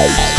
Thank you.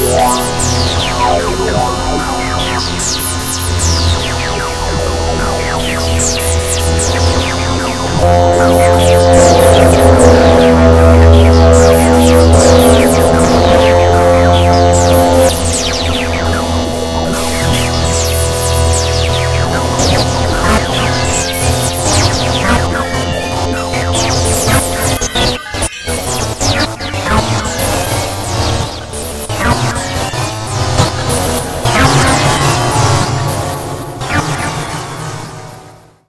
Yeah out.